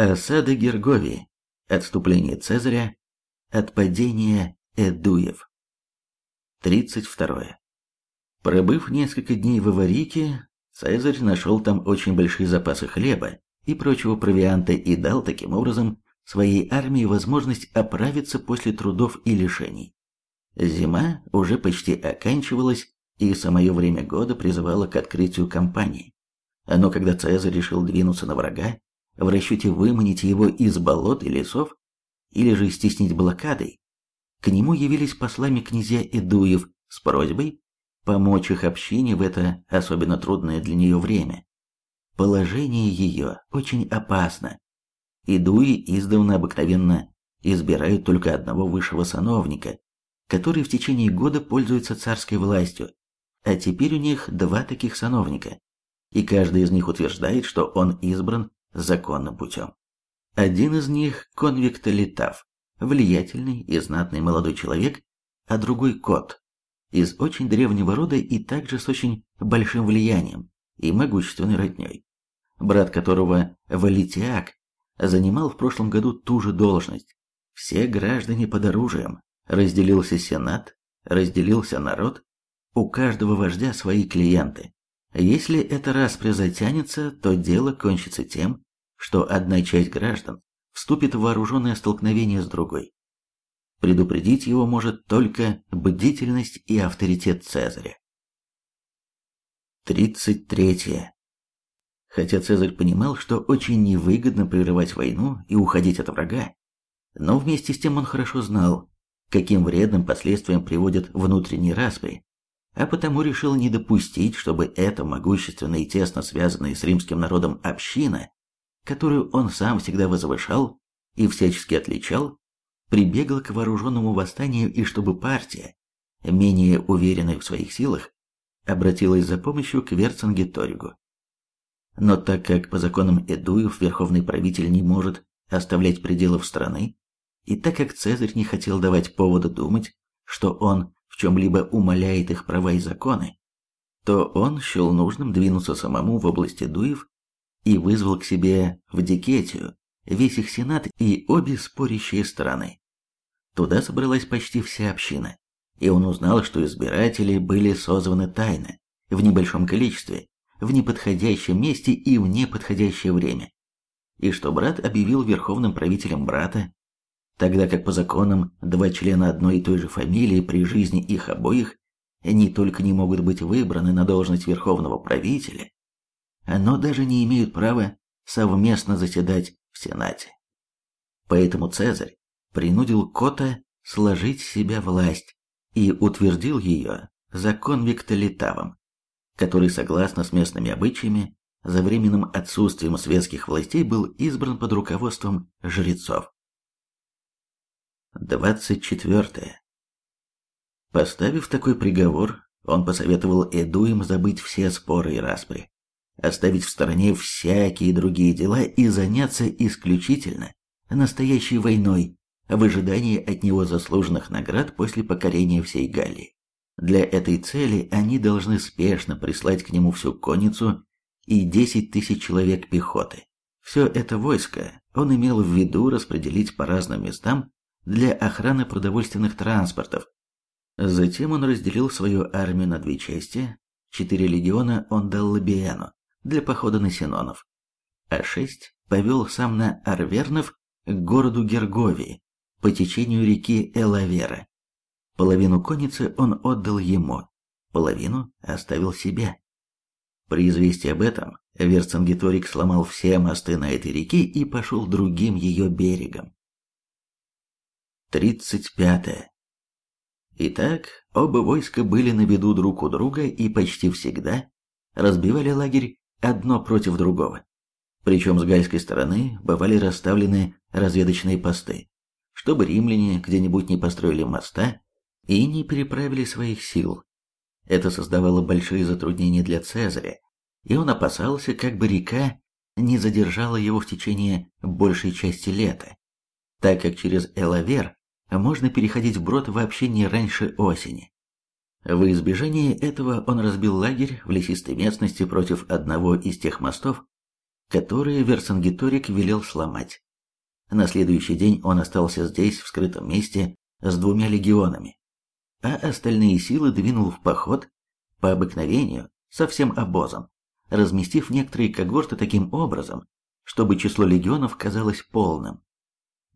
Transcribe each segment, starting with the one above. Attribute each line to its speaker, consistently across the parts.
Speaker 1: Осада Герговии. Отступление Цезаря. Отпадение Эдуев. 32. Пробыв несколько дней в Аварике, Цезарь нашел там очень большие запасы хлеба и прочего провианта и дал таким образом своей армии возможность оправиться после трудов и лишений. Зима уже почти оканчивалась, и самое время года призывало к открытию кампании. Но когда Цезарь решил двинуться на врага, в расчете выманить его из болот и лесов, или же стеснить блокадой, к нему явились послами князья Эдуев с просьбой помочь их общине в это особенно трудное для нее время. Положение ее очень опасно. Идуи издавна обыкновенно избирают только одного высшего сановника, который в течение года пользуется царской властью, а теперь у них два таких сановника, и каждый из них утверждает, что он избран законным путем. Один из них – конвикт Литав, влиятельный и знатный молодой человек, а другой – кот, из очень древнего рода и также с очень большим влиянием и могущественной родней, брат которого Валитиак занимал в прошлом году ту же должность. Все граждане под оружием, разделился сенат, разделился народ, у каждого вождя свои клиенты. Если это распря затянется, то дело кончится тем, что одна часть граждан вступит в вооруженное столкновение с другой. Предупредить его может только бдительность и авторитет Цезаря. 33. Хотя Цезарь понимал, что очень невыгодно прерывать войну и уходить от врага, но вместе с тем он хорошо знал, каким вредным последствиям приводят внутренние распри, а потому решил не допустить, чтобы эта могущественная и тесно связанная с римским народом община, которую он сам всегда возвышал и всячески отличал, прибегла к вооруженному восстанию и чтобы партия, менее уверенная в своих силах, обратилась за помощью к Верцингеторигу. Но так как по законам Эдуев верховный правитель не может оставлять пределов страны, и так как Цезарь не хотел давать повода думать, что он в чем-либо умаляет их права и законы, то он счел нужным двинуться самому в область Эдуев и вызвал к себе в Дикетию весь их сенат и обе спорящие стороны. Туда собралась почти вся община, и он узнал, что избиратели были созваны тайно, в небольшом количестве, в неподходящем месте и в неподходящее время, и что брат объявил верховным правителем брата, тогда как по законам два члена одной и той же фамилии при жизни их обоих не только не могут быть выбраны на должность верховного правителя, но даже не имеют права совместно заседать в Сенате. Поэтому Цезарь принудил Кота сложить себя власть и утвердил ее закон Виктолитавом, который, согласно с местными обычаями, за временным отсутствием светских властей был избран под руководством жрецов. 24. Поставив такой приговор, он посоветовал Эдуим забыть все споры и распри, оставить в стороне всякие другие дела и заняться исключительно настоящей войной в ожидании от него заслуженных наград после покорения всей Галлии. Для этой цели они должны спешно прислать к нему всю конницу и 10 тысяч человек пехоты. Все это войско он имел в виду распределить по разным местам для охраны продовольственных транспортов. Затем он разделил свою армию на две части. Четыре легиона он дал Лабиану для похода на Синонов, а шесть повел сам на Арвернов к городу Герговии по течению реки Элавера. Половину конницы он отдал ему, половину оставил себе. При известии об этом Верцингеторик сломал все мосты на этой реке и пошел другим ее берегом. 35. Итак, оба войска были на виду друг у друга и почти всегда разбивали лагерь одно против другого. Причем с гальской стороны бывали расставлены разведочные посты, чтобы римляне где-нибудь не построили моста и не переправили своих сил. Это создавало большие затруднения для Цезаря, и он опасался, как бы река не задержала его в течение большей части лета, так как через Элавер можно переходить вброд вообще не раньше осени. В избежание этого он разбил лагерь в лесистой местности против одного из тех мостов, которые Верцингеторик велел сломать. На следующий день он остался здесь, в скрытом месте, с двумя легионами, а остальные силы двинул в поход по обыкновению со всем обозом, разместив некоторые когорты таким образом, чтобы число легионов казалось полным.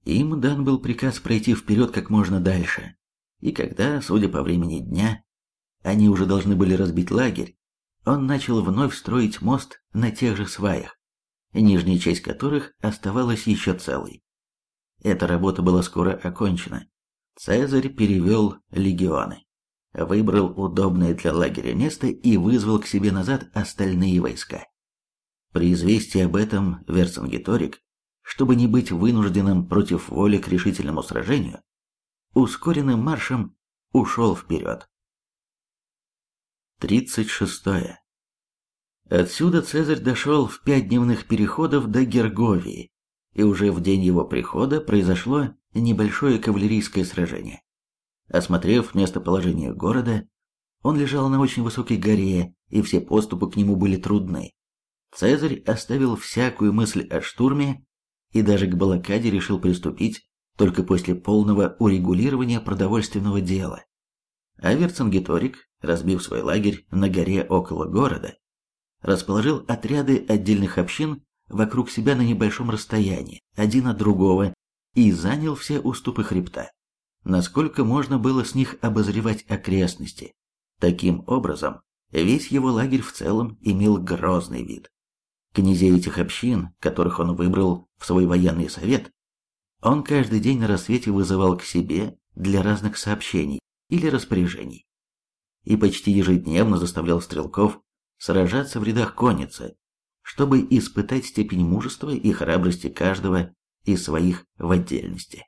Speaker 1: Им дан был приказ пройти вперед как можно дальше, и когда, судя по времени дня, они уже должны были разбить лагерь, он начал вновь строить мост на тех же сваях, нижняя часть которых оставалась еще целой. Эта работа была скоро окончена. Цезарь перевел легионы, выбрал удобное для лагеря место и вызвал к себе назад остальные войска. При известии об этом Верцингеторик, чтобы не быть вынужденным против воли к решительному сражению, ускоренным маршем ушел вперед. 36. Отсюда Цезарь дошел в пять дневных переходов до Герговии, и уже в день его прихода произошло небольшое кавалерийское сражение. Осмотрев местоположение города, он лежал на очень высокой горе, и все поступы к нему были трудны. Цезарь оставил всякую мысль о штурме и даже к блокаде решил приступить только после полного урегулирования продовольственного дела. А Верцингеторик, разбив свой лагерь на горе около города, расположил отряды отдельных общин вокруг себя на небольшом расстоянии, один от другого, и занял все уступы хребта, насколько можно было с них обозревать окрестности. Таким образом, весь его лагерь в целом имел грозный вид. Князей этих общин, которых он выбрал в свой военный совет, он каждый день на рассвете вызывал к себе для разных сообщений или распоряжений. И почти ежедневно заставлял стрелков сражаться в рядах конницы, чтобы испытать степень мужества и храбрости каждого из своих в отдельности.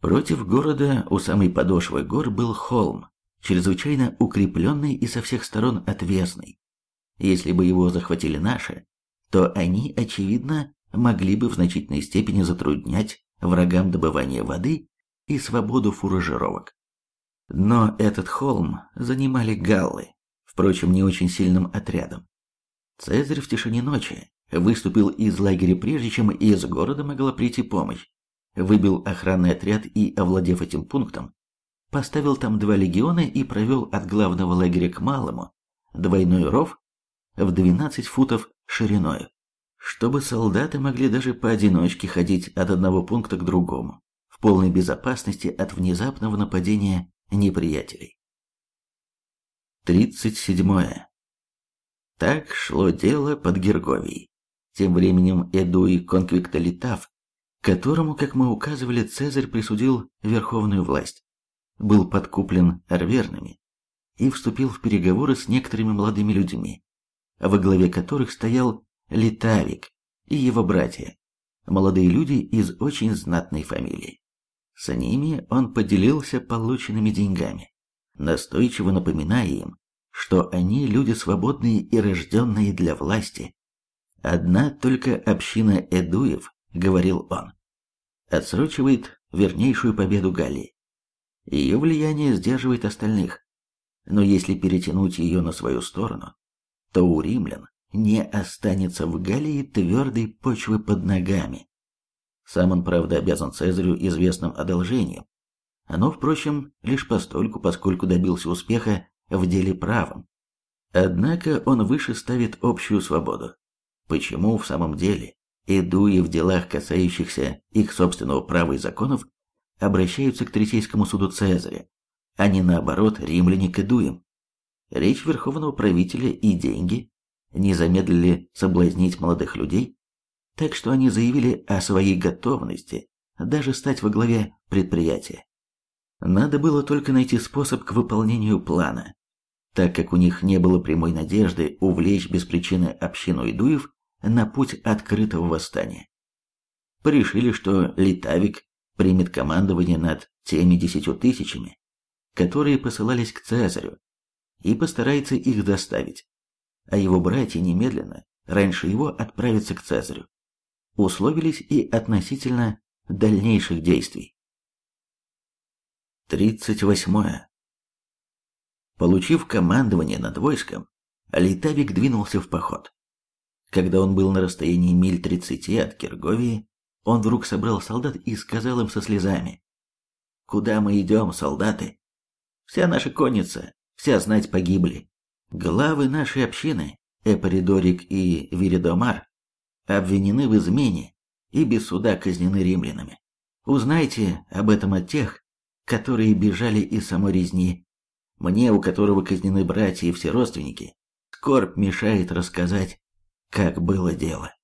Speaker 1: Против города у самой подошвы гор был холм, чрезвычайно укрепленный и со всех сторон отвесный. Если бы его захватили наши, то они, очевидно, могли бы в значительной степени затруднять врагам добывание воды и свободу фуражировок. Но этот холм занимали галлы, впрочем, не очень сильным отрядом. Цезарь в тишине ночи выступил из лагеря прежде, чем из города могла прийти помощь, выбил охранный отряд и, овладев этим пунктом, поставил там два легиона и провел от главного лагеря к малому двойной ров в 12 футов шириной, чтобы солдаты могли даже поодиночке ходить от одного пункта к другому, в полной безопасности от внезапного нападения неприятелей. 37. Так шло дело под Герговией. Тем временем Эдуи Конквиктолитав, которому, как мы указывали, Цезарь присудил верховную власть, был подкуплен арвернами и вступил в переговоры с некоторыми молодыми людьми, во главе которых стоял Литавик и его братья, молодые люди из очень знатной фамилии. С ними он поделился полученными деньгами, настойчиво напоминая им, что они люди свободные и рожденные для власти. Одна только община Эдуев, говорил он, отсрочивает вернейшую победу Галлии. Ее влияние сдерживает остальных, но если перетянуть ее на свою сторону, то у римлян не останется в Галлии твердой почвы под ногами. Сам он, правда, обязан Цезарю известным одолжением, но, впрочем, лишь постольку, поскольку добился успеха в деле правом. Однако он выше ставит общую свободу. Почему в самом деле Эдуи в делах, касающихся их собственного права и законов, обращаются к Третейскому суду Цезаря, а не наоборот римляне к Эдуям? Речь верховного правителя и деньги не замедлили соблазнить молодых людей, так что они заявили о своей готовности даже стать во главе предприятия. Надо было только найти способ к выполнению плана, так как у них не было прямой надежды увлечь без причины общину идуев на путь открытого восстания. Порешили, что Литавик примет командование над теми десятью тысячами, которые посылались к Цезарю, и постарается их доставить, а его братья немедленно, раньше его, отправятся к Цезарю. Условились и относительно дальнейших действий. 38. Получив командование над войском, Литавик двинулся в поход. когда он был на расстоянии миль тридцати от Кирговии, он вдруг собрал солдат и сказал им со слезами. «Куда мы идем, солдаты? Вся наша конница, вся знать погибли. Главы нашей общины, Эпоридорик и Виридомар, обвинены в измене и без суда казнены римлянами. Узнайте об этом от тех, которые бежали из самой резни. Мне, у которого казнены братья и все родственники, скорбь мешает рассказать, как было дело.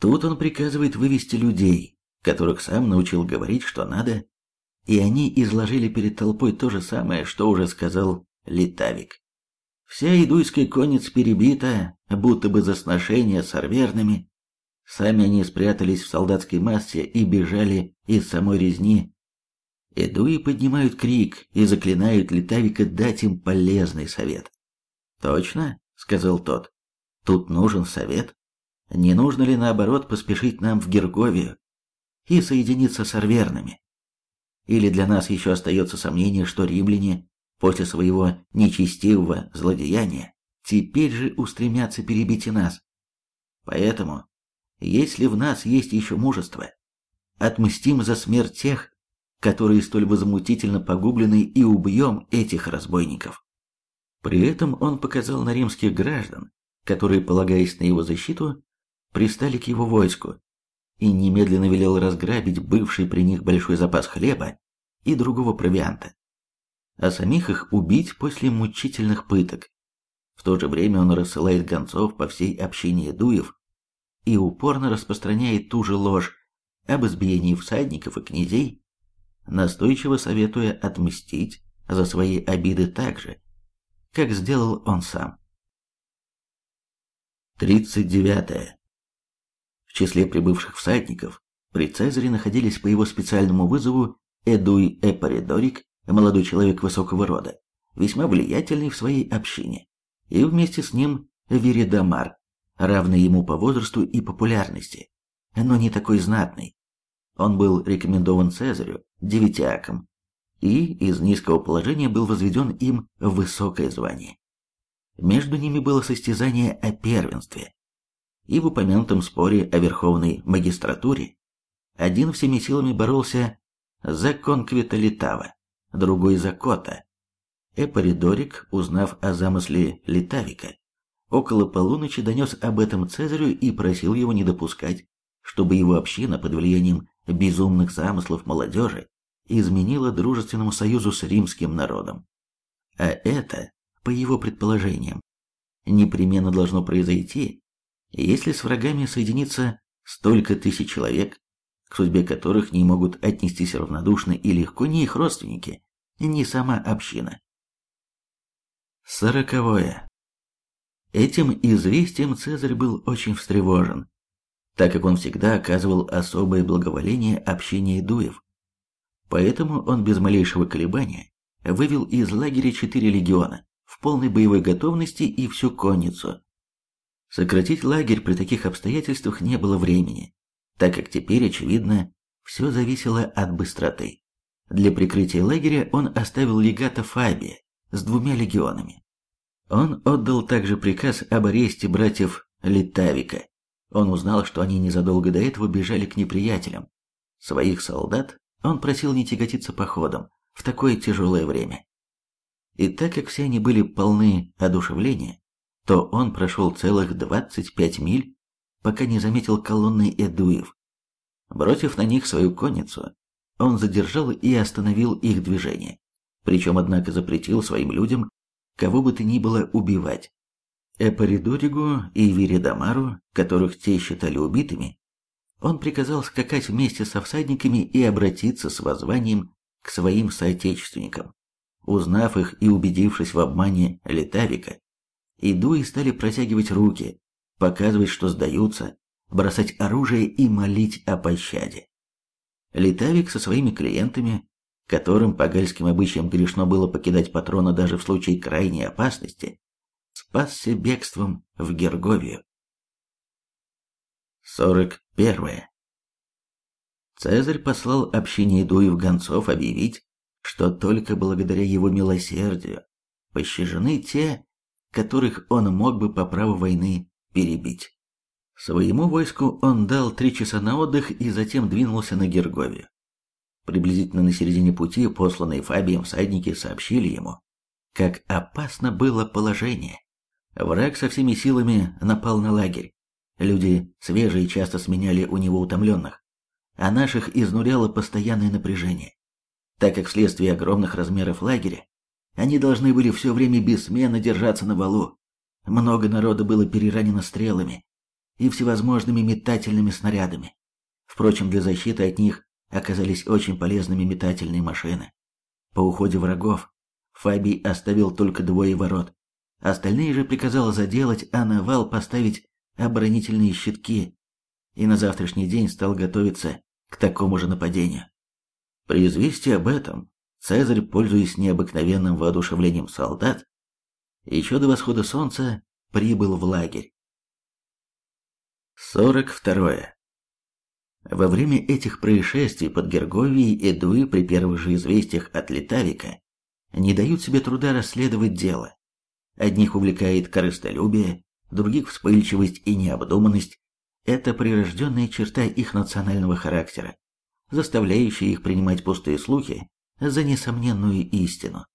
Speaker 1: Тут он приказывает вывести людей, которых сам научил говорить, что надо, и они изложили перед толпой то же самое, что уже сказал Литавик. Вся идуйская конница перебита, будто бы за сношение с арверными. Сами они спрятались в солдатской массе и бежали из самой резни. Идуи поднимают крик и заклинают Литавика дать им полезный совет. «Точно?» — сказал тот. «Тут нужен совет. Не нужно ли, наоборот, поспешить нам в Герговию и соединиться с арверными? Или для нас еще остается сомнение, что римляне после своего нечестивого злодеяния теперь же устремятся перебить и нас? Поэтому, если в нас есть еще мужество, отмстим за смерть тех, которые столь возмутительно погублены, и убьем этих разбойников. При этом он показал на римских граждан, которые, полагаясь на его защиту, пристали к его войску, и немедленно велел разграбить бывший при них большой запас хлеба и другого провианта, а самих их убить после мучительных пыток. В то же время он рассылает гонцов по всей общине дуев и упорно распространяет ту же ложь об избиении всадников и князей, настойчиво советуя отмстить за свои обиды так же, как сделал он сам. 39. В числе прибывших всадников при Цезаре находились по его специальному вызову Эдуй Эпоридорик, молодой человек высокого рода, весьма влиятельный в своей общине, и вместе с ним Виридамар, равный ему по возрасту и популярности, но не такой знатный. Он был рекомендован Цезарю девятиаком и из низкого положения был возведен им в высокое звание. Между ними было состязание о первенстве. И в упомянутом споре о верховной магистратуре один всеми силами боролся за конквита Литава, другой за Кота. Эпоридорик, узнав о замысле Литавика, около полуночи донес об этом Цезарю и просил его не допускать, чтобы его община под влиянием безумных замыслов молодежи изменила дружественному союзу с римским народом. А это, по его предположениям, непременно должно произойти, если с врагами соединится столько тысяч человек, к судьбе которых не могут отнестись равнодушно и легко ни их родственники, ни сама община. Сороковое. Этим известием Цезарь был очень встревожен, так как он всегда оказывал особое благоволение общине дуев. Поэтому он без малейшего колебания вывел из лагеря четыре легиона в полной боевой готовности и всю конницу. Сократить лагерь при таких обстоятельствах не было времени, так как теперь, очевидно, все зависело от быстроты. Для прикрытия лагеря он оставил легата Фабия с двумя легионами. Он отдал также приказ об аресте братьев Литавика. Он узнал, что они незадолго до этого бежали к неприятелям. Своих солдат он просил не тяготиться походом в такое тяжелое время. И так как все они были полны одушевления, то он прошел целых 25 миль, пока не заметил колонны эдуев. Бросив на них свою конницу, он задержал и остановил их движение, причем, однако, запретил своим людям кого бы то ни было убивать. Эпоридоригу и Виридамару, которых те считали убитыми, он приказал скакать вместе со всадниками и обратиться с воззванием к своим соотечественникам. Узнав их и убедившись в обмане Летавика, Идуи стали протягивать руки, показывать, что сдаются, бросать оружие и молить о пощаде. Летавик со своими клиентами, которым по гальским обычаям грешно было покидать патрона даже в случае крайней опасности, спасся бегством в Герговию. 41. Цезарь послал общине Идуев гонцов объявить, что только благодаря его милосердию пощажены те, которых он мог бы по праву войны перебить. Своему войску он дал три часа на отдых и затем двинулся на Герговию. Приблизительно на середине пути посланные Фабием всадники сообщили ему, как опасно было положение. Враг со всеми силами напал на лагерь. Люди свежие часто сменяли у него утомленных, а наших изнуряло постоянное напряжение. Так как вследствие огромных размеров лагеря, они должны были все время бессменно держаться на валу. Много народа было переранено стрелами и всевозможными метательными снарядами. Впрочем, для защиты от них оказались очень полезными метательные машины. По уходе врагов Фабий оставил только двое ворот. Остальные же приказал заделать, а на вал поставить оборонительные щитки. И на завтрашний день стал готовиться к такому же нападению. При известии об этом Цезарь, пользуясь необыкновенным воодушевлением солдат, еще до восхода солнца прибыл в лагерь. 42. Во время этих происшествий под Герговией Эдуи при первых же известиях от Литавика не дают себе труда расследовать дело. Одних увлекает корыстолюбие, других вспыльчивость и необдуманность. Это прирожденная черта их национального характера, заставляющая их принимать пустые слухи за несомненную истину.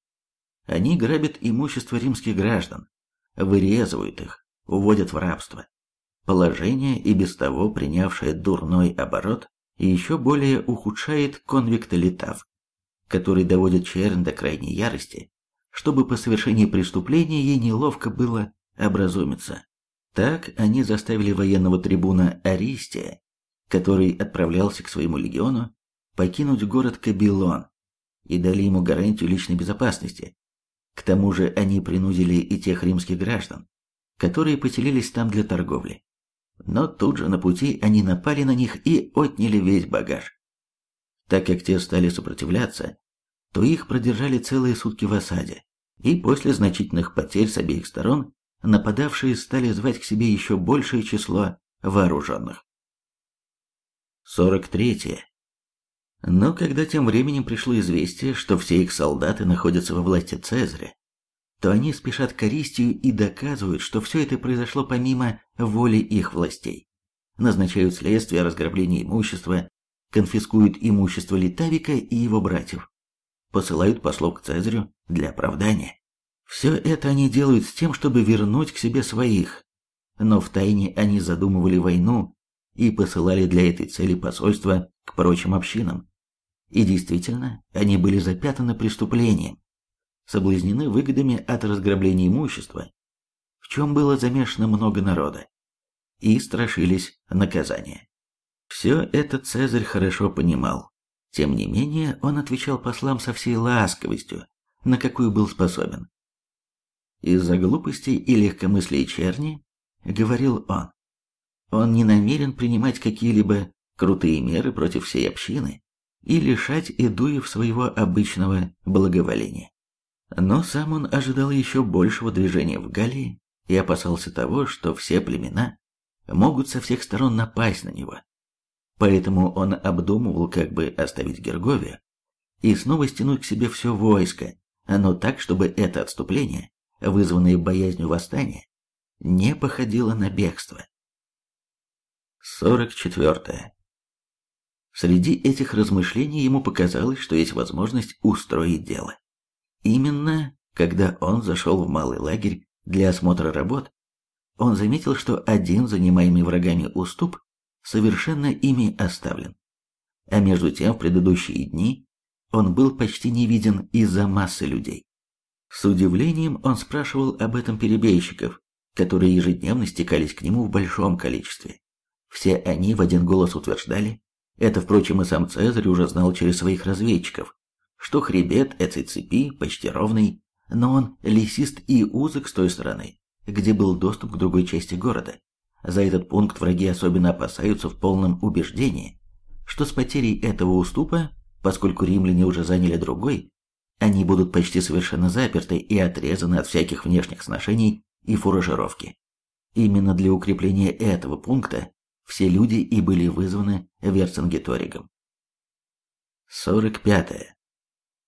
Speaker 1: Они грабят имущество римских граждан, вырезывают их, уводят в рабство. Положение, и без того принявшее дурной оборот, еще более ухудшает конвикта Литав, который доводит чернь до крайней ярости, чтобы по совершении преступления ей неловко было образумиться. Так они заставили военного трибуна Аристия, который отправлялся к своему легиону, покинуть город Кабилон и дали ему гарантию личной безопасности. К тому же они принудили и тех римских граждан, которые поселились там для торговли. Но тут же на пути они напали на них и отняли весь багаж. Так как те стали сопротивляться, то их продержали целые сутки в осаде, и после значительных потерь с обеих сторон нападавшие стали звать к себе еще большее число вооруженных. 43. Но когда тем временем пришло известие, что все их солдаты находятся во власти Цезаря, то они спешат к Аристию и доказывают, что все это произошло помимо воли их властей. Назначают следствие о разграблении имущества, конфискуют имущество Литавика и его братьев, посылают послов к Цезарю для оправдания. Все это они делают с тем, чтобы вернуть к себе своих, но втайне они задумывали войну и посылали для этой цели посольства к прочим общинам. И действительно, они были запятаны преступлением, соблазнены выгодами от разграбления имущества, в чем было замешано много народа, и страшились наказания. Все это Цезарь хорошо понимал. Тем не менее, он отвечал послам со всей ласковостью, на какую был способен. Из-за глупости и легкомыслия черни, говорил он, он не намерен принимать какие-либо крутые меры против всей общины и лишать Эдуев своего обычного благоволения. Но сам он ожидал еще большего движения в Галлии и опасался того, что все племена могут со всех сторон напасть на него. Поэтому он обдумывал, как бы оставить Герговию и снова стянуть к себе все войско, но так, чтобы это отступление, вызванное боязнью восстания, не походило на бегство. 44. Среди этих размышлений ему показалось, что есть возможность устроить дело. Именно когда он зашел в малый лагерь для осмотра работ, он заметил, что один занимаемый врагами уступ совершенно ими оставлен. А между тем в предыдущие дни он был почти не виден из-за массы людей. С удивлением он спрашивал об этом перебежчиков, которые ежедневно стекались к нему в большом количестве. Все они в один голос утверждали, это, впрочем, и сам Цезарь уже знал через своих разведчиков, что хребет этой цепи почти ровный, но он лесист и узок с той стороны, где был доступ к другой части города. За этот пункт враги особенно опасаются в полном убеждении, что с потерей этого уступа, поскольку римляне уже заняли другой, они будут почти совершенно заперты и отрезаны от всяких внешних сношений и фуражировки. Именно для укрепления этого пункта все люди и были вызваны Верцингеторигом. 45.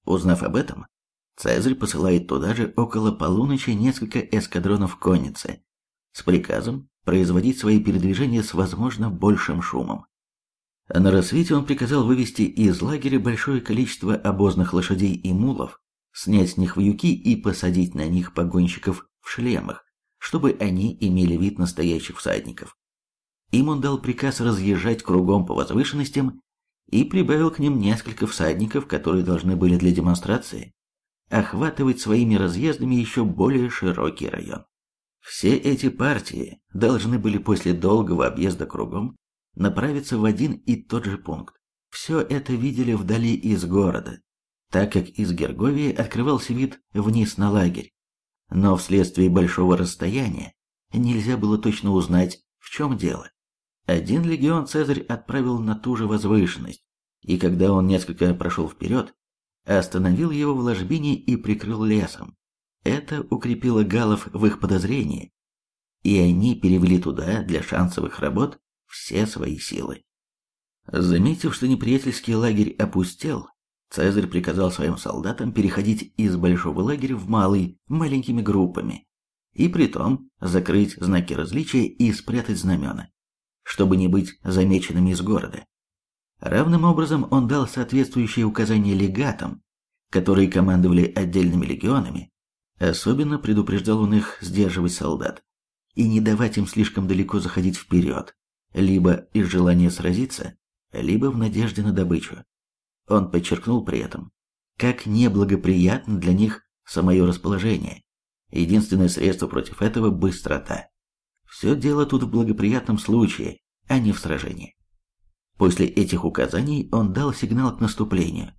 Speaker 1: Узнав об этом, Цезарь посылает туда же около полуночи несколько эскадронов конницы с приказом производить свои передвижения с возможно большим шумом. На рассвете он приказал вывести из лагеря большое количество обозных лошадей и мулов, снять с них вьюки и посадить на них погонщиков в шлемах, чтобы они имели вид настоящих всадников. Им он дал приказ разъезжать кругом по возвышенностям и прибавил к ним несколько всадников, которые должны были для демонстрации охватывать своими разъездами еще более широкий район. Все эти партии должны были после долгого объезда кругом направиться в один и тот же пункт. Все это видели вдали из города, так как из Герговии открывался вид вниз на лагерь. Но вследствие большого расстояния нельзя было точно узнать, в чем дело. Один легион Цезарь отправил на ту же возвышенность, и когда он несколько прошел вперед, остановил его в ложбине и прикрыл лесом. Это укрепило галов в их подозрении, и они перевели туда для шансовых работ все свои силы. Заметив, что неприятельский лагерь опустел, Цезарь приказал своим солдатам переходить из большого лагеря в малый, маленькими группами, и притом закрыть знаки различия и спрятать знамена, чтобы не быть замеченными из города. Равным образом он дал соответствующие указания легатам, которые командовали отдельными легионами, особенно предупреждал он их сдерживать солдат и не давать им слишком далеко заходить вперед, либо из желания сразиться, либо в надежде на добычу. Он подчеркнул при этом, как неблагоприятно для них самое расположение. Единственное средство против этого – быстрота. Все дело тут в благоприятном случае, а не в сражении. После этих указаний он дал сигнал к наступлению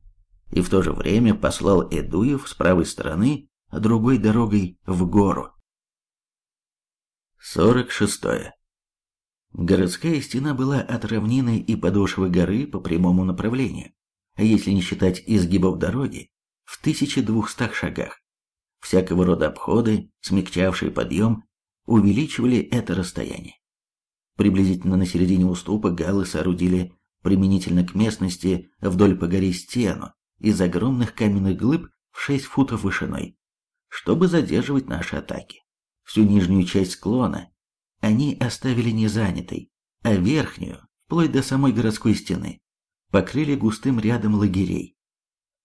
Speaker 1: и в то же время послал Эдуев с правой стороны другой дорогой в гору. 46. Городская стена была от равнины и подошвы горы по прямому направлению если не считать изгибов дороги, в 1200 шагах. Всякого рода обходы, смягчавшие подъем, увеличивали это расстояние. Приблизительно на середине уступа галлы соорудили применительно к местности вдоль по горе стену из огромных каменных глыб в 6 футов вышиной, чтобы задерживать наши атаки. Всю нижнюю часть склона они оставили незанятой, а верхнюю, вплоть до самой городской стены, покрыли густым рядом лагерей.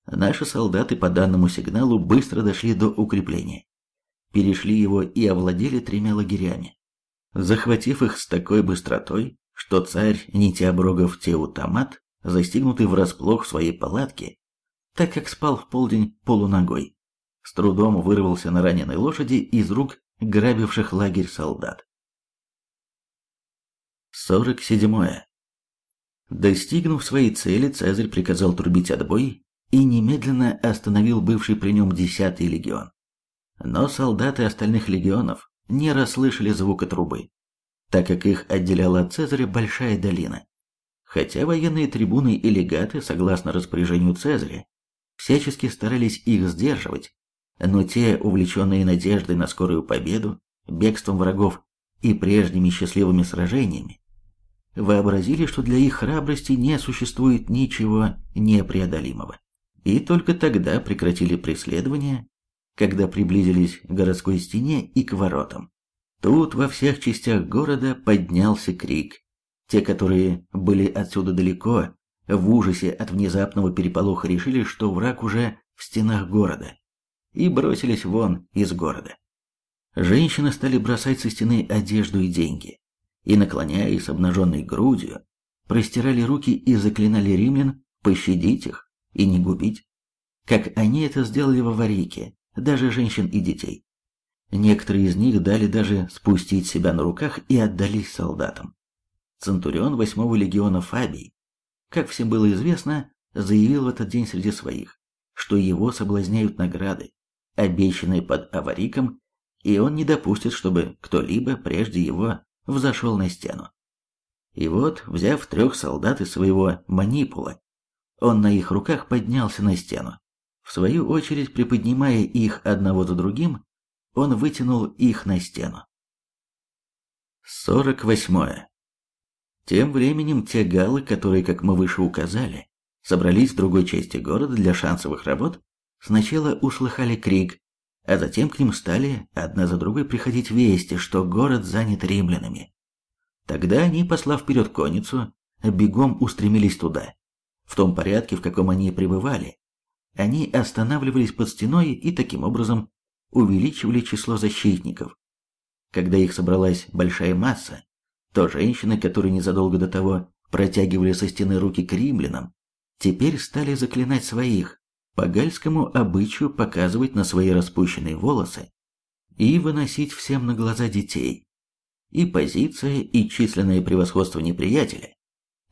Speaker 1: Наши солдаты по данному сигналу быстро дошли до укрепления, перешли его и овладели тремя лагерями, захватив их с такой быстротой, что царь Нитиоброгов Теутамат, застигнутый врасплох в своей палатке, так как спал в полдень полуногой, с трудом вырвался на раненой лошади из рук грабивших лагерь солдат. 47. Достигнув своей цели, Цезарь приказал трубить отбой и немедленно остановил бывший при нем десятый легион. Но солдаты остальных легионов не расслышали звука трубы, так как их отделяла от Цезаря большая долина. Хотя военные трибуны и легаты, согласно распоряжению Цезаря, всячески старались их сдерживать, но те, увлеченные надеждой на скорую победу, бегством врагов и прежними счастливыми сражениями, вообразили, что для их храбрости не существует ничего непреодолимого. И только тогда прекратили преследование, когда приблизились к городской стене и к воротам. Тут во всех частях города поднялся крик. Те, которые были отсюда далеко, в ужасе от внезапного переполоха решили, что враг уже в стенах города, и бросились вон из города. Женщины стали бросать со стены одежду и деньги и, наклоняясь обнаженной грудью, простирали руки и заклинали римлян пощадить их и не губить, как они это сделали в Аварике, даже женщин и детей. Некоторые из них дали даже спустить себя на руках и отдались солдатам. Центурион восьмого легиона Фабий, как всем было известно, заявил в этот день среди своих, что его соблазняют награды, обещанные под Авариком, и он не допустит, чтобы кто-либо прежде его взошел на стену. И вот, взяв трех солдат из своего манипула, он на их руках поднялся на стену. В свою очередь, приподнимая их одного за другим, он вытянул их на стену. 48. Тем временем те галлы, которые, как мы выше указали, собрались в другой части города для шансовых работ, сначала услыхали крик, а затем к ним стали одна за другой приходить вести, что город занят римлянами. Тогда они, послав вперед конницу, бегом устремились туда. В том порядке, в каком они пребывали, они останавливались под стеной и таким образом увеличивали число защитников. Когда их собралась большая масса, то женщины, которые незадолго до того протягивали со стены руки к римлянам, теперь стали заклинать своих, по гальскому обычаю показывать на свои распущенные волосы и выносить всем на глаза детей. И позиция, и численное превосходство неприятеля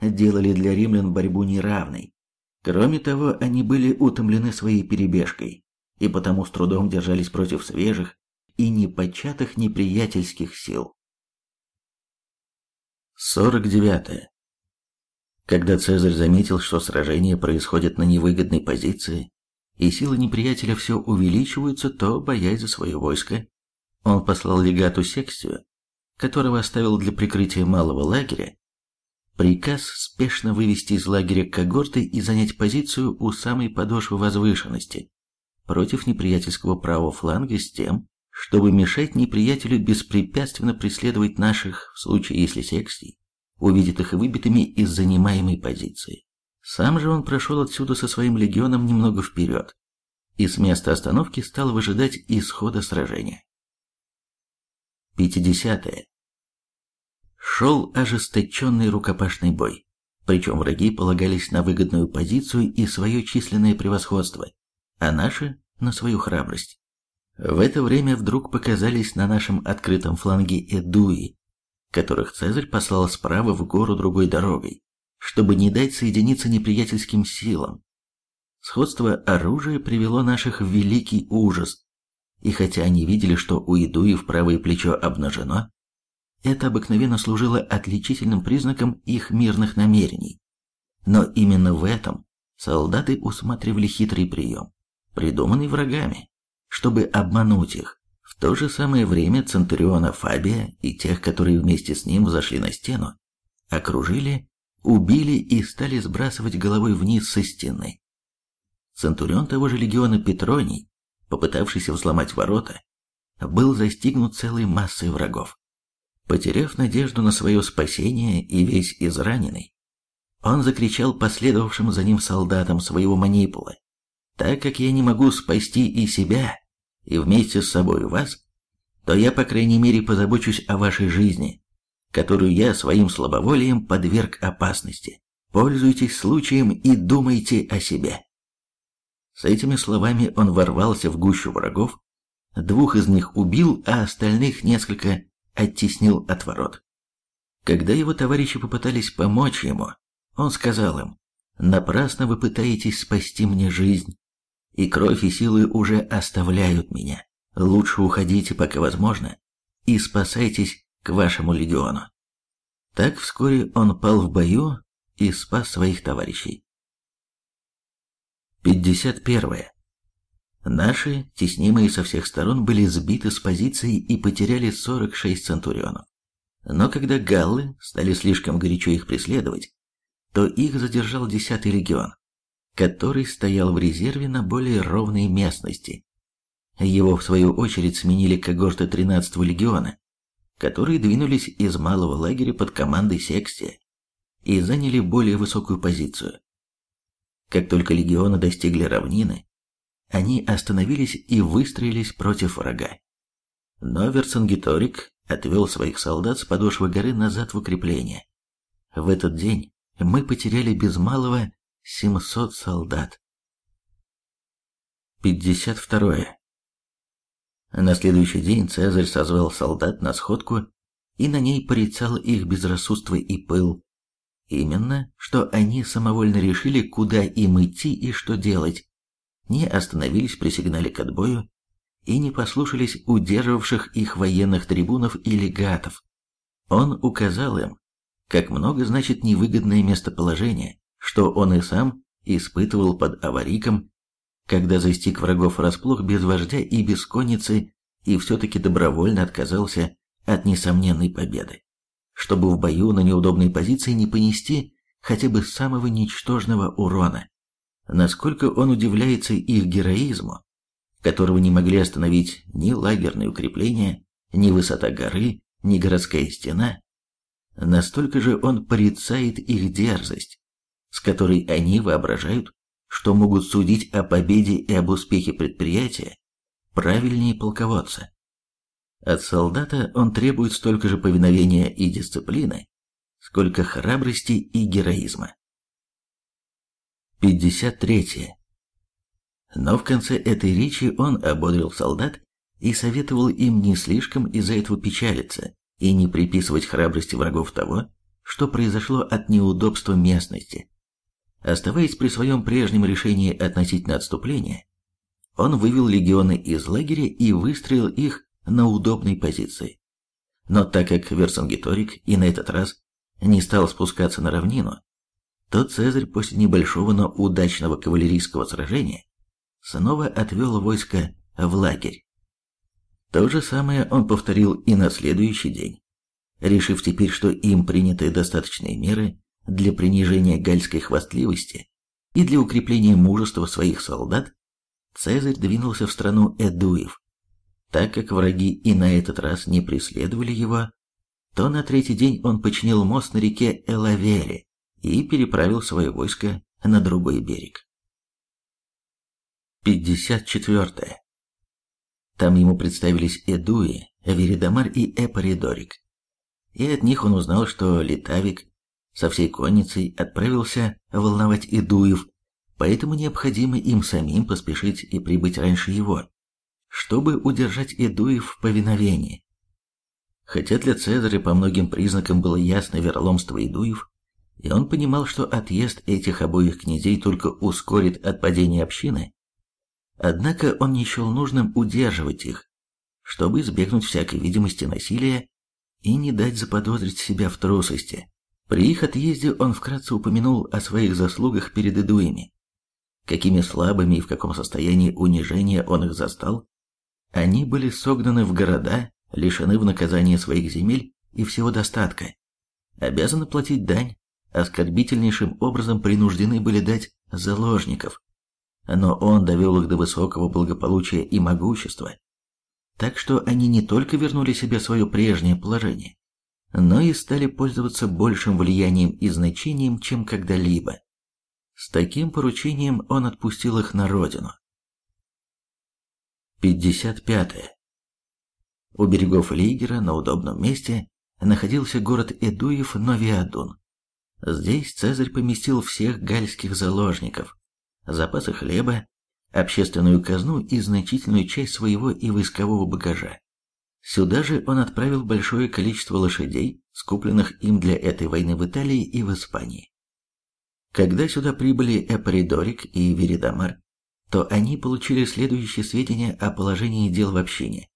Speaker 1: делали для римлян борьбу неравной. Кроме того, они были утомлены своей перебежкой, и потому с трудом держались против свежих и непочатых неприятельских сил. 49. Когда Цезарь заметил, что сражение происходит на невыгодной позиции, и силы неприятеля все увеличиваются, то, боясь за свое войско, он послал легату Секстию, которого оставил для прикрытия малого лагеря, приказ спешно вывести из лагеря когорты и занять позицию у самой подошвы возвышенности против неприятельского правого фланга с тем, чтобы мешать неприятелю беспрепятственно преследовать наших, в случае если Секстий увидит их выбитыми из занимаемой позиции. Сам же он прошел отсюда со своим легионом немного вперед и с места остановки стал выжидать исхода сражения. 50. -е. Шел ожесточенный рукопашный бой, причем враги полагались на выгодную позицию и свое численное превосходство, а наши – на свою храбрость. В это время вдруг показались на нашем открытом фланге эдуи, которых Цезарь послал справа в гору другой дорогой, чтобы не дать соединиться неприятельским силам. Сходство оружия привело наших в великий ужас, и хотя они видели, что у Идуев правое плечо обнажено, это обыкновенно служило отличительным признаком их мирных намерений. Но именно в этом солдаты усматривали хитрый прием, придуманный врагами, чтобы обмануть их. В то же самое время Центуриона Фабия и тех, которые вместе с ним взошли на стену, окружили, убили и стали сбрасывать головой вниз со стены. Центурион того же легиона Петроний, попытавшийся взломать ворота, был застигнут целой массой врагов. Потеряв надежду на свое спасение и весь израненный, он закричал последовавшим за ним солдатам своего манипула, «Так как я не могу спасти и себя, и вместе с собой вас, то я, по крайней мере, позабочусь о вашей жизни, которую я своим слабоволием подверг опасности. Пользуйтесь случаем и думайте о себе». С этими словами он ворвался в гущу врагов, двух из них убил, а остальных несколько оттеснил от ворот. Когда его товарищи попытались помочь ему, он сказал им, «Напрасно вы пытаетесь спасти мне жизнь, и кровь и силы уже оставляют меня. Лучше уходите, пока возможно, и спасайтесь к вашему легиону». Так вскоре он пал в бою и спас своих товарищей. 51. Наши, теснимые со всех сторон, были сбиты с позиции и потеряли 46 центурионов. Но когда галлы стали слишком горячо их преследовать, то их задержал 10-й легион, который стоял в резерве на более ровной местности. Его, в свою очередь, сменили когорты 13-го легиона, которые двинулись из малого лагеря под командой Секстия и заняли более высокую позицию. Как только легионы достигли равнины, они остановились и выстроились против врага. Но Верцингеторик отвел своих солдат с подошвы горы назад в укрепление. В этот день мы потеряли без малого 700 солдат. 52. На следующий день Цезарь созвал солдат на сходку и на ней порицал их безрассудство и пыл. Именно, что они самовольно решили, куда им идти и что делать, не остановились при сигнале к отбою и не послушались удерживавших их военных трибунов и легатов. Он указал им, как много значит невыгодное местоположение, что он и сам испытывал под авариком, когда застиг врагов врасплох без вождя и без конницы и все-таки добровольно отказался от несомненной победы, чтобы в бою на неудобной позиции не понести хотя бы самого ничтожного урона насколько он удивляется их героизму, которого не могли остановить ни лагерные укрепления, ни высота горы, ни городская стена. Настолько же он порицает их дерзость, с которой они воображают, что могут судить о победе и об успехе предприятия правильнее полководца. От солдата он требует столько же повиновения и дисциплины, сколько храбрости и героизма. 53. Но в конце этой речи он ободрил солдат и советовал им не слишком из-за этого печалиться и не приписывать храбрости врагов того, что произошло от неудобства местности. Оставаясь при своем прежнем решении относительно отступления, он вывел легионы из лагеря и выстроил их на удобной позиции. Но так как Верцингеторик и на этот раз не стал спускаться на равнину, то Цезарь после небольшого, но удачного кавалерийского сражения снова отвел войско в лагерь. То же самое он повторил и на следующий день, решив теперь, что им приняты достаточные меры для принижения гальской хвастливости и для укрепления мужества своих солдат, Цезарь двинулся в страну Эдуев. Так как враги и на этот раз не преследовали его, то на третий день он починил мост на реке Элавере и переправил свое войско на другой берег. 54. Там ему представились Эдуи, Веридамар и Эпаридорик. И от них он узнал, что Литавик со всей конницей отправился волновать Эдуев, поэтому необходимо им самим поспешить и прибыть раньше его, чтобы удержать Эдуев в повиновении. Хотя для Цезаря по многим признакам было ясно вероломство Эдуев, и он понимал, что отъезд этих обоих князей только ускорит отпадение общины, Однако он не счел нужным удерживать их, чтобы избегнуть всякой видимости насилия и не дать заподозрить себя в трусости. При их отъезде он вкратце упомянул о своих заслугах перед идуями. Какими слабыми и в каком состоянии унижения он их застал. Они были согнаны в города, лишены в наказании своих земель и всего достатка. Обязаны платить дань, оскорбительнейшим образом принуждены были дать заложников но он довел их до высокого благополучия и могущества. Так что они не только вернули себе свое прежнее положение, но и стали пользоваться большим влиянием и значением, чем когда-либо. С таким поручением он отпустил их на родину. 55. -е. У берегов Лигера на удобном месте находился город Эдуев Новиадун. Здесь Цезарь поместил всех гальских заложников, запасы хлеба, общественную казну и значительную часть своего и войскового багажа. Сюда же он отправил большое количество лошадей, скупленных им для этой войны в Италии и в Испании. Когда сюда прибыли Эпаридорик и Веридамар, то они получили следующие сведения о положении дел в общине.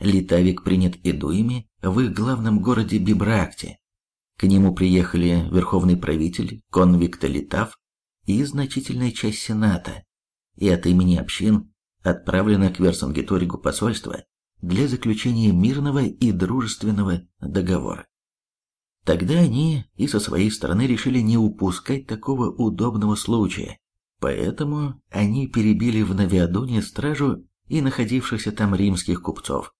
Speaker 1: Литавик принят идуями в их главном городе Бибракте. К нему приехали верховный правитель, конвикт Литав, и значительная часть Сената, и от имени общин отправлено к Версангеторигу посольство для заключения мирного и дружественного договора. Тогда они и со своей стороны решили не упускать такого удобного случая, поэтому они перебили в Навиадоне стражу и находившихся там римских купцов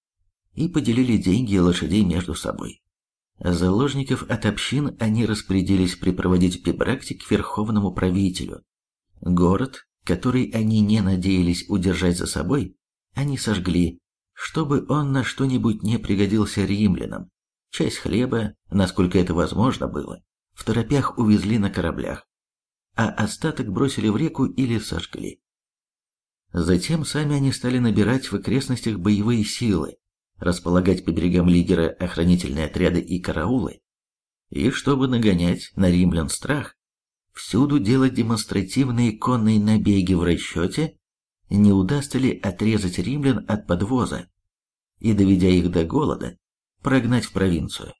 Speaker 1: и поделили деньги и лошадей между собой. Заложников от общин они распорядились припроводить в Пибракте к верховному правителю. Город, который они не надеялись удержать за собой, они сожгли, чтобы он на что-нибудь не пригодился римлянам. Часть хлеба, насколько это возможно было, в торопях увезли на кораблях, а остаток бросили в реку или сожгли. Затем сами они стали набирать в окрестностях боевые силы, располагать по берегам Лигера охранительные отряды и караулы, и чтобы нагонять на римлян страх, всюду делать демонстративные конные набеги в расчете, не удастся ли отрезать римлян от подвоза и, доведя их до голода, прогнать в провинцию.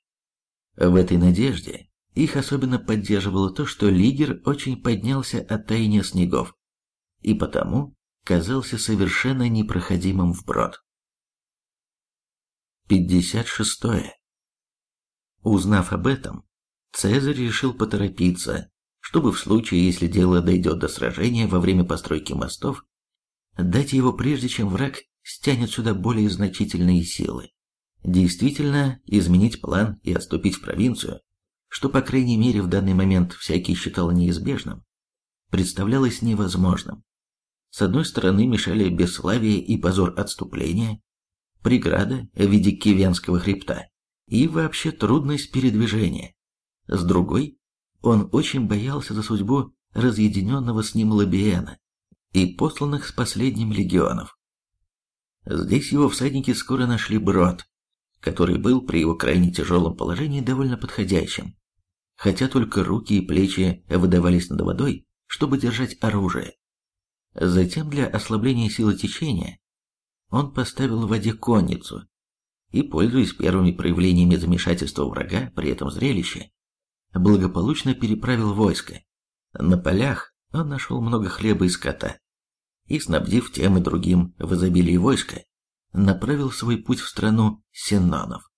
Speaker 1: В этой надежде их особенно поддерживало то, что Лигер очень поднялся от таяния снегов и потому казался совершенно непроходимым вброд. 56. Узнав об этом, Цезарь решил поторопиться, чтобы в случае, если дело дойдет до сражения во время постройки мостов, дать его прежде, чем враг стянет сюда более значительные силы. Действительно, изменить план и отступить в провинцию, что, по крайней мере, в данный момент всякий считал неизбежным, представлялось невозможным. С одной стороны мешали бесславие и позор отступления, преграда в виде Кивенского хребта и вообще трудность передвижения. С другой, он очень боялся за судьбу разъединенного с ним Лабиена и посланных с последним легионов. Здесь его всадники скоро нашли брод, который был при его крайне тяжелом положении довольно подходящим, хотя только руки и плечи выдавались над водой, чтобы держать оружие. Затем для ослабления силы течения он поставил в воде конницу и, пользуясь первыми проявлениями замешательства врага при этом зрелище, благополучно переправил войско. На полях он нашел много хлеба и скота, и, снабдив тем и другим в изобилии войска, направил свой путь в страну Сеннонов.